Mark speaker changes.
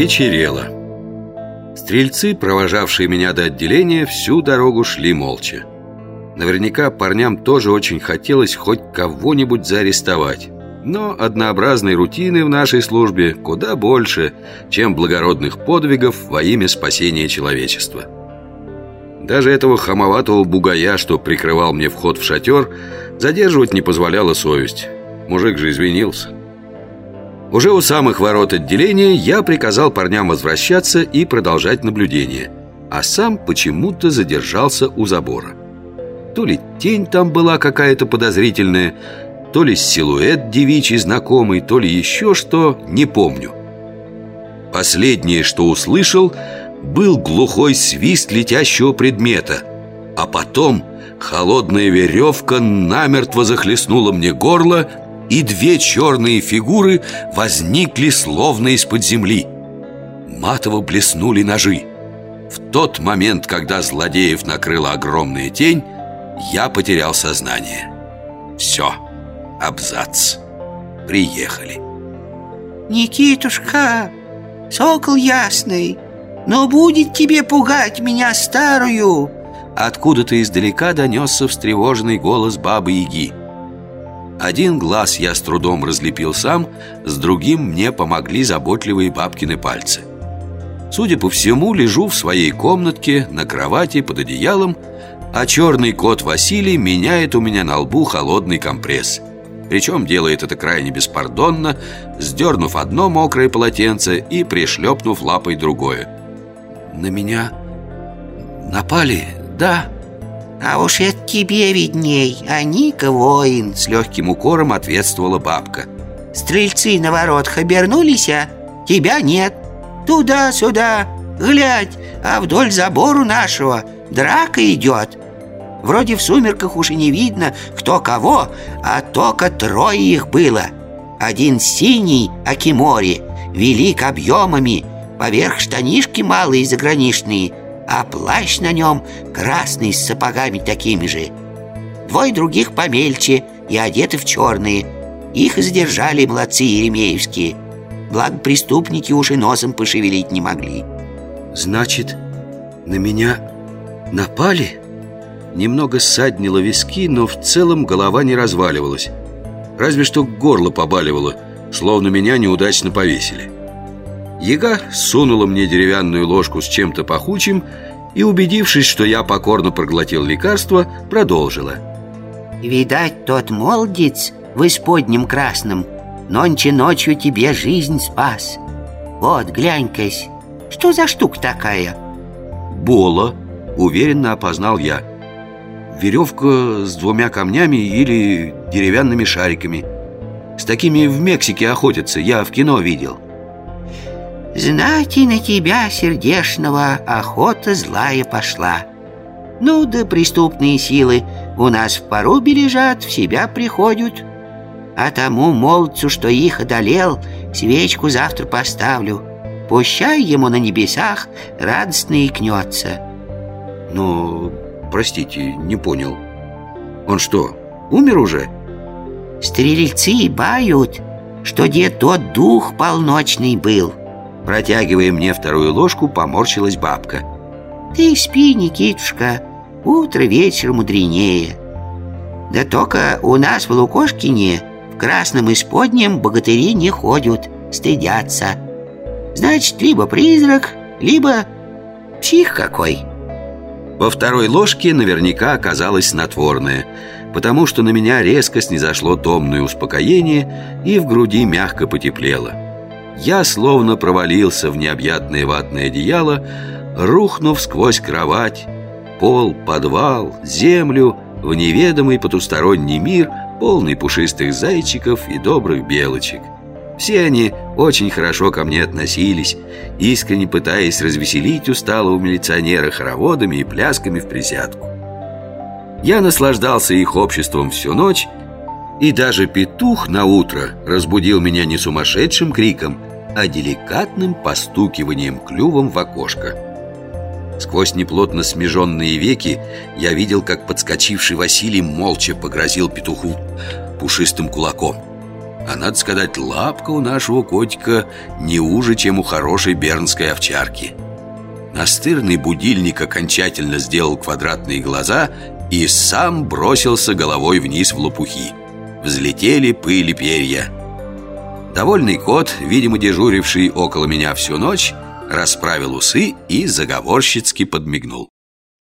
Speaker 1: Вечерело. Стрельцы, провожавшие меня до отделения, всю дорогу шли молча. Наверняка парням тоже очень хотелось хоть кого-нибудь заарестовать. Но однообразной рутины в нашей службе куда больше, чем благородных подвигов во имя спасения человечества. Даже этого хамоватого бугая, что прикрывал мне вход в шатер, задерживать не позволяла совесть. Мужик же извинился. Уже у самых ворот отделения я приказал парням возвращаться и продолжать наблюдение, а сам почему-то задержался у забора. То ли тень там была какая-то подозрительная, то ли силуэт девичий знакомый, то ли еще что, не помню. Последнее, что услышал, был глухой свист летящего предмета, а потом холодная веревка намертво захлестнула мне горло и две черные фигуры возникли словно из-под земли. Матово блеснули ножи. В тот момент, когда злодеев накрыла огромная тень, я потерял сознание. Все, абзац. Приехали.
Speaker 2: Никитушка, сокол ясный, но будет тебе пугать меня старую
Speaker 1: Откуда-то издалека донесся встревоженный голос бабы-яги один глаз я с трудом разлепил сам, с другим мне помогли заботливые бабкины пальцы. Судя по всему, лежу в своей комнатке, на кровати, под одеялом, а черный кот Василий меняет у меня на лбу холодный компресс. Причем делает это крайне беспардонно, сдернув одно мокрое полотенце и пришлепнув лапой другое. «На меня напали, да?»
Speaker 2: «А уж это тебе видней, а Ника воин!» С легким укором ответствовала бабка. «Стрельцы на воротах обернулись, а тебя нет. Туда-сюда, глядь, а вдоль забору нашего драка идет Вроде в сумерках уж и не видно, кто кого, а только трое их было. Один синий, акимори, велик объемами Поверх штанишки малые заграничные а плащ на нем красный с сапогами такими же. Двое других помельче и одеты в черные. Их задержали молодцы еремеевские. Благо преступники уж и носом пошевелить не могли.
Speaker 1: Значит, на меня напали? Немного ссаднило виски, но в целом голова не разваливалась. Разве что горло побаливало, словно меня неудачно повесили. Яга сунула мне деревянную ложку с чем-то пахучим и, убедившись, что я покорно проглотил лекарство, продолжила.
Speaker 2: «Видать, тот молодец в исподнем красном нонче ночью тебе жизнь спас. Вот, глянь-кась, что за штука такая?»
Speaker 1: «Бола», — уверенно опознал я. «Веревка с двумя камнями или деревянными шариками. С такими в Мексике охотятся, я в кино видел».
Speaker 2: Знать и на тебя, сердешного, охота злая пошла. Ну да преступные силы у нас в порубе лежат, в себя приходят. А тому молодцу, что их одолел, свечку завтра поставлю. Пущай ему на небесах радостно икнется.
Speaker 1: Ну, простите, не понял. Он что, умер уже?
Speaker 2: Стрельцы бают, что дед тот дух полночный был.
Speaker 1: Протягивая мне вторую ложку, поморщилась бабка.
Speaker 2: Ты спи, Никитушка, утро вечер мудренее. Да только у нас в Лукошкине в красном исподнем богатыри не ходят, стыдятся. Значит, либо призрак, либо псих какой
Speaker 1: Во второй ложке наверняка оказалось снотворное Потому что на меня резко снизошло томное успокоение И в груди мягко потеплело я словно провалился в необъятное ватное одеяло, рухнув сквозь кровать, пол, подвал, землю, в неведомый потусторонний мир, полный пушистых зайчиков и добрых белочек. Все они очень хорошо ко мне относились, искренне пытаясь развеселить усталого милиционера хороводами и плясками в присядку. Я наслаждался их обществом всю ночь, и даже петух на утро разбудил меня не сумасшедшим криком, а деликатным постукиванием клювом в окошко. Сквозь неплотно смеженные веки я видел, как подскочивший Василий молча погрозил петуху пушистым кулаком. А надо сказать, лапка у нашего котика не уже, чем у хорошей бернской овчарки Настырный будильник окончательно сделал квадратные глаза И сам бросился головой вниз в лопухи Взлетели пыли перья Довольный кот, видимо, дежуривший около меня всю ночь Расправил усы и заговорщицки подмигнул